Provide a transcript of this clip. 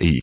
E